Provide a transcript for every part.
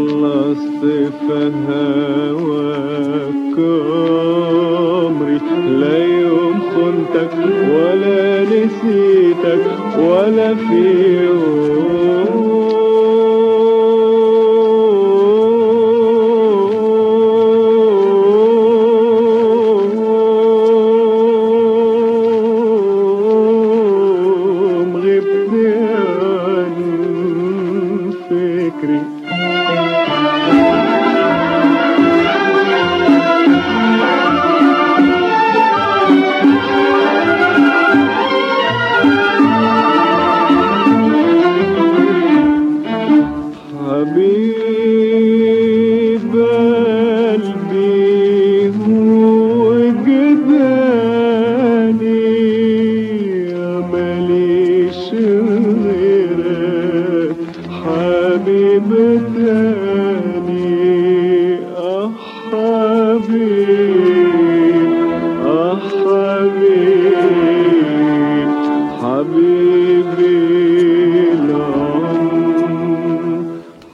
خلصت عمري لا يوم خنتك ولا نسيتك ولا في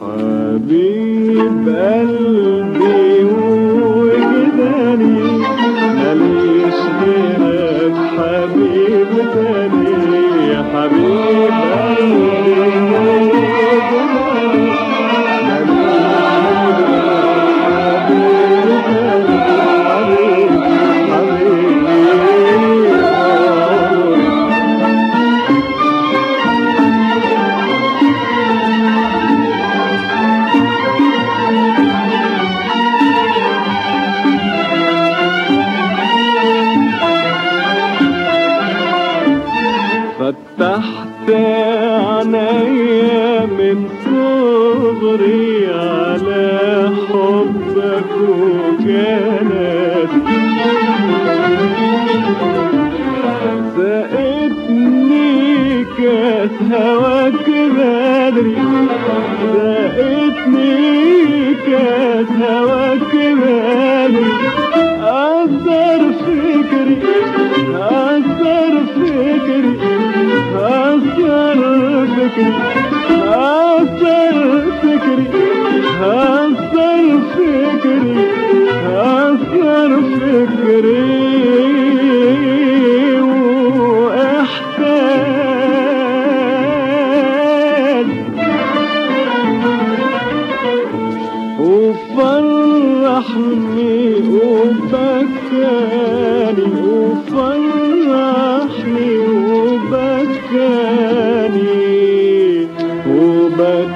حبيب قلبي. تحت عينيا من صغري على حبك وكانت. سائتني كاس هواك بدري. سائتني كاس هواك هسر فكري هسر فكري هسر فكري. واحتاج وفرحني وبكاني وفرحني وبكاني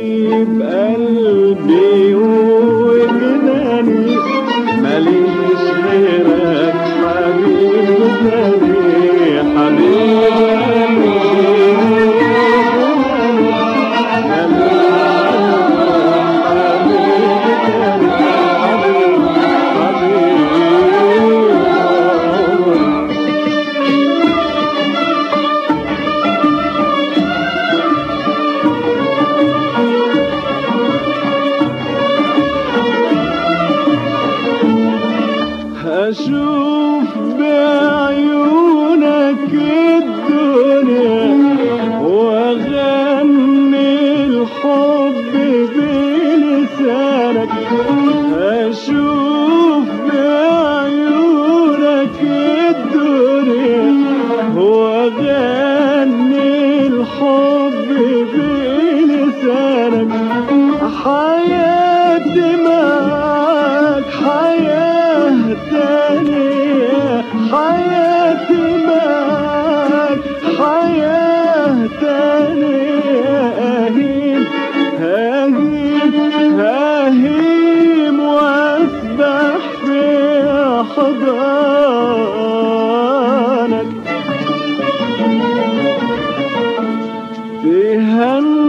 بقلبي Behind